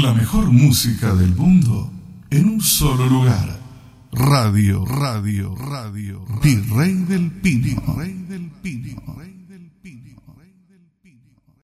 La mejor música del mundo en un solo lugar. Radio, radio, radio. Virrey del Pino. Rey del Pino.